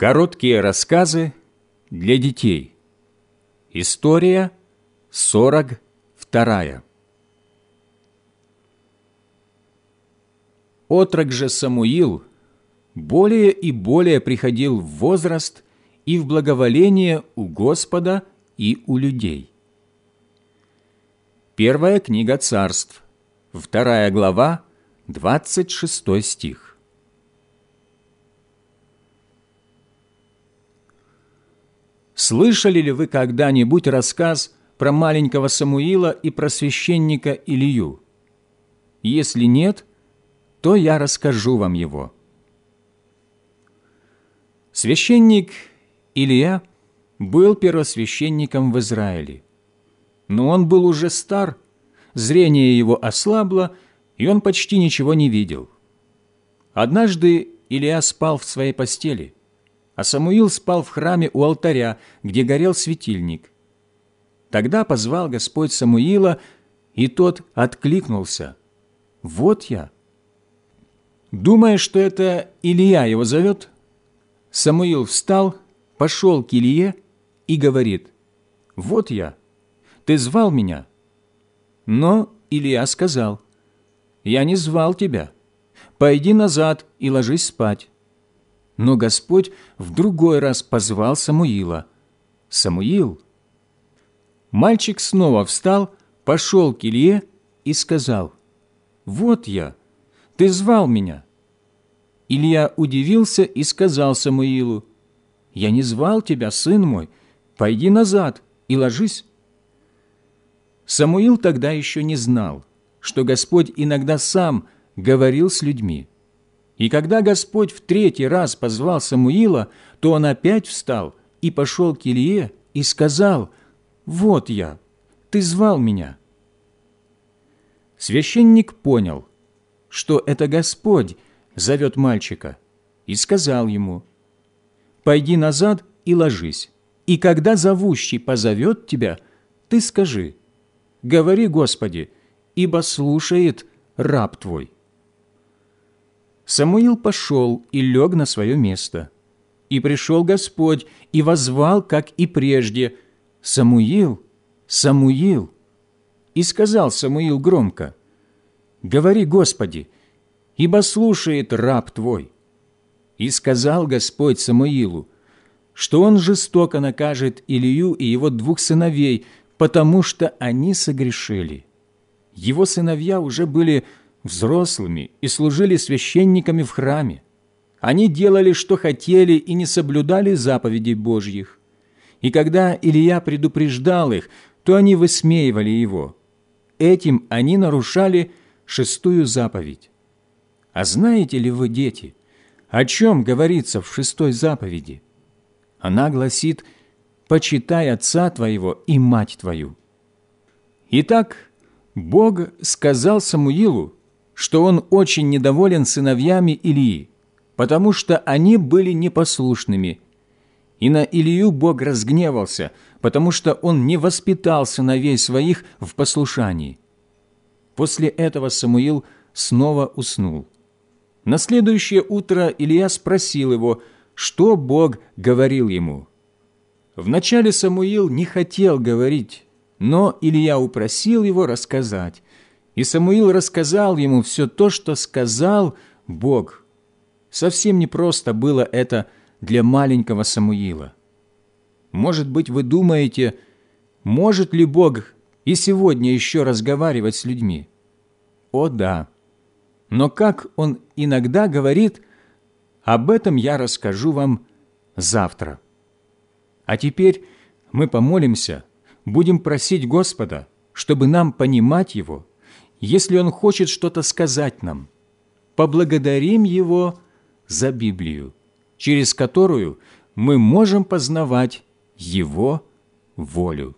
Короткие рассказы для детей. История 42. Отрок же Самуил более и более приходил в возраст и в благоволение у Господа и у людей. Первая книга царств, вторая глава, 26 стих. Слышали ли вы когда-нибудь рассказ про маленького Самуила и про священника Илью? Если нет, то я расскажу вам его. Священник Илья был первосвященником в Израиле, но он был уже стар, зрение его ослабло, и он почти ничего не видел. Однажды Илья спал в своей постели – а Самуил спал в храме у алтаря, где горел светильник. Тогда позвал Господь Самуила, и тот откликнулся. «Вот я». Думая, что это Илья его зовет, Самуил встал, пошел к Илье и говорит, «Вот я, ты звал меня». Но Илья сказал, «Я не звал тебя. Пойди назад и ложись спать». Но Господь в другой раз позвал Самуила. «Самуил!» Мальчик снова встал, пошел к Илье и сказал, «Вот я, ты звал меня». Илья удивился и сказал Самуилу, «Я не звал тебя, сын мой, пойди назад и ложись». Самуил тогда еще не знал, что Господь иногда сам говорил с людьми. И когда Господь в третий раз позвал Самуила, то он опять встал и пошел к Илье и сказал, «Вот я, ты звал меня». Священник понял, что это Господь зовет мальчика, и сказал ему, «Пойди назад и ложись, и когда зовущий позовет тебя, ты скажи, «Говори, Господи, ибо слушает раб твой». Самуил пошел и лег на свое место. И пришел Господь и возвал, как и прежде, «Самуил, Самуил!» И сказал Самуил громко, «Говори, Господи, ибо слушает раб Твой». И сказал Господь Самуилу, что он жестоко накажет Илью и его двух сыновей, потому что они согрешили. Его сыновья уже были взрослыми и служили священниками в храме. Они делали, что хотели, и не соблюдали заповедей Божьих. И когда Илья предупреждал их, то они высмеивали его. Этим они нарушали шестую заповедь. А знаете ли вы, дети, о чем говорится в шестой заповеди? Она гласит «Почитай отца твоего и мать твою». Итак, Бог сказал Самуилу, что он очень недоволен сыновьями Илии, потому что они были непослушными. И на Илью Бог разгневался, потому что он не воспитал сыновей своих в послушании. После этого Самуил снова уснул. На следующее утро Илья спросил его, что Бог говорил ему. Вначале Самуил не хотел говорить, но Илья упросил его рассказать, и Самуил рассказал ему все то, что сказал Бог. Совсем непросто было это для маленького Самуила. Может быть, вы думаете, может ли Бог и сегодня еще разговаривать с людьми? О да! Но как Он иногда говорит, об этом я расскажу вам завтра. А теперь мы помолимся, будем просить Господа, чтобы нам понимать Его – если Он хочет что-то сказать нам, поблагодарим Его за Библию, через которую мы можем познавать Его волю.